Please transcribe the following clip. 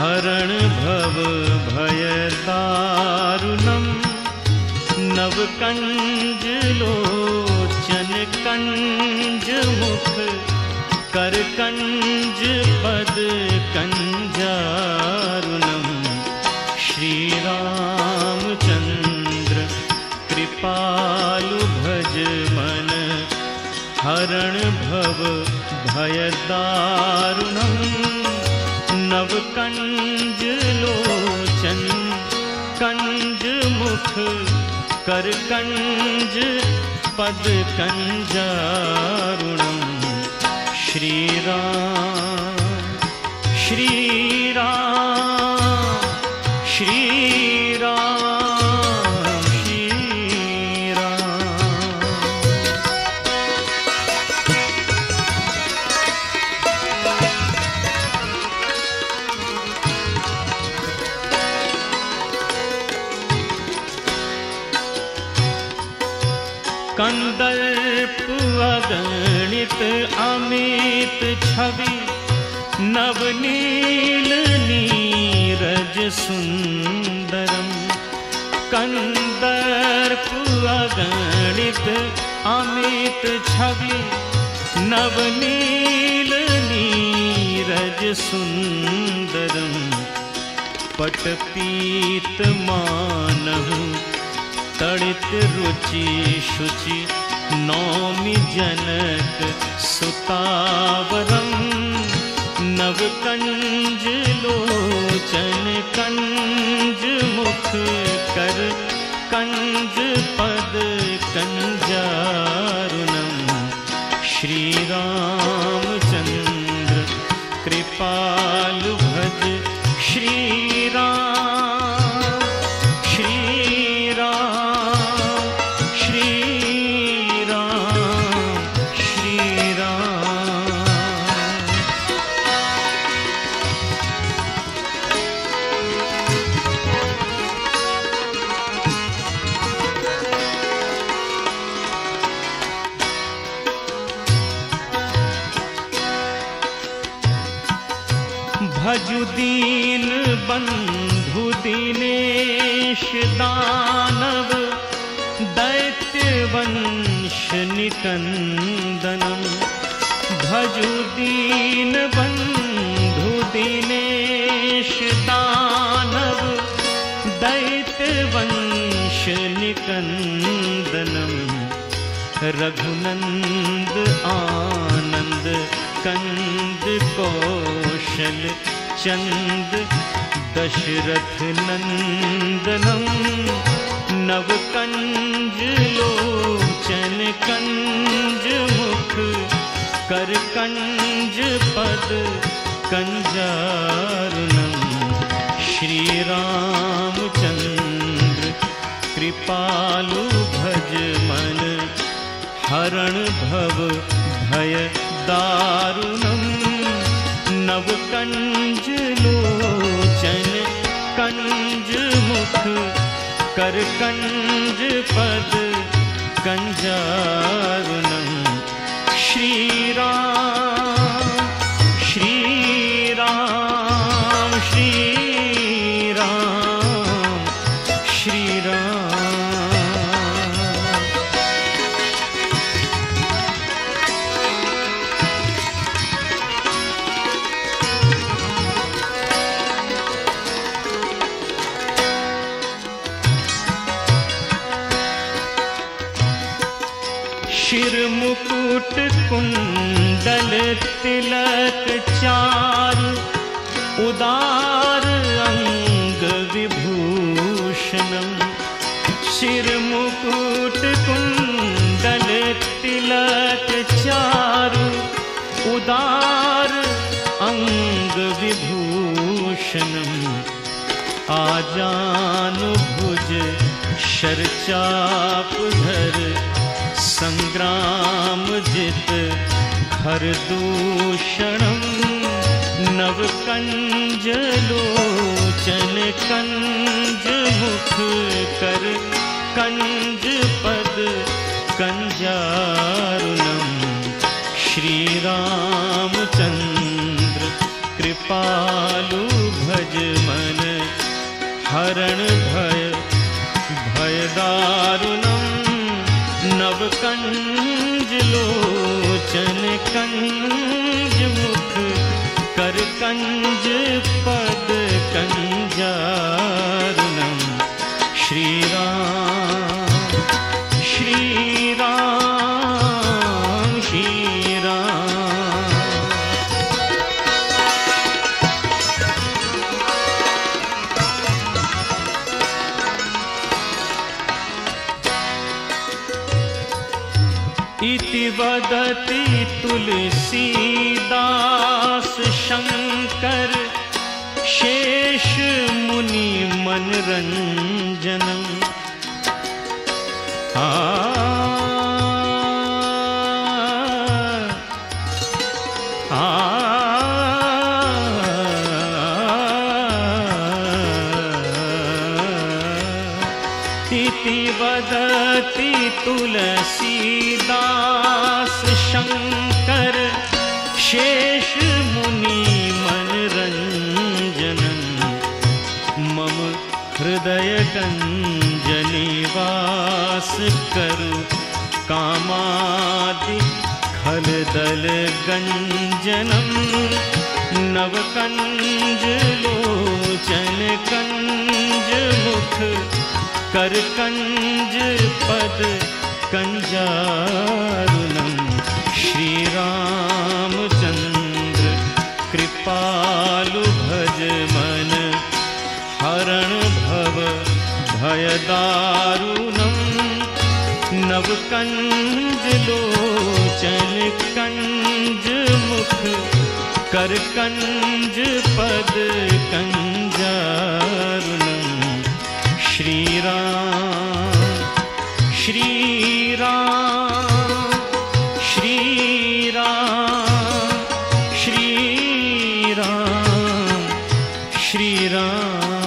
हरण भव भय दारुणम नव कंज लोचन कंज मुख कर कंज पद कंजारुणम श्री रामचंद्र कृपालु भज मन हरण भव भयदारुणं नवकञ्ज लोचन कञ्ज मुख कञ्ज पदकञ्ज गुणम् श्रीराम श्री कंदर्प अगणित अमित छवि, नवनील नीरज सुंदरम, कंदर्प, अगणित अमित छवि, नवनील नीरज सुंदरम, पटपीत मानहु तड़ित रुचि शुचि नौमि जनक सुतावरम भजुदीन बन्धुदिनेशानव दैत्य वंश न कन्दनं भजुदीन दानव दैत्यवंश निकन्दनम् रघुनन्द चंद, दशरथ नंदनम नव कंज लोचन कंज मुख कर कंज पद कंजारुणम श्री रामचंद्र कृपालु भज मन, हरण भव, भय दारुणम नव कंज लोचन कंज मुख कर कंज पद कंजारुणम श्री राम तिलक चारु, उदार अंग विभूषणम। शिर मुकुट कुंडल तिलक चारु, उदार अंग विभूषणम। आजानु भुज शरचाप धर, संग्राम जित हर दूषणम नव कंज लोचन कंज मुख कर कंज पद कंजारुणम श्री रामचंद्र कृपालु भज मन हरण भय भय कंज मुख कर कंज वदति तुलसीदास शङ्कर शेष मुनि मनरञ्जनम् आ। इति वदति तुलसीदास शङ्कर शेष मुनि मनरञ्जनम् मम हृदय गञ्जनिवास करु। कामादि खलदल गञ्जनम्। नवकञ्ज लोचन भयदारुणं नवकञ्जलोचन कञ्जमुख करकञ्जपद श्री राम श्रीराम श्रीराम श्रीराम श्रीराम।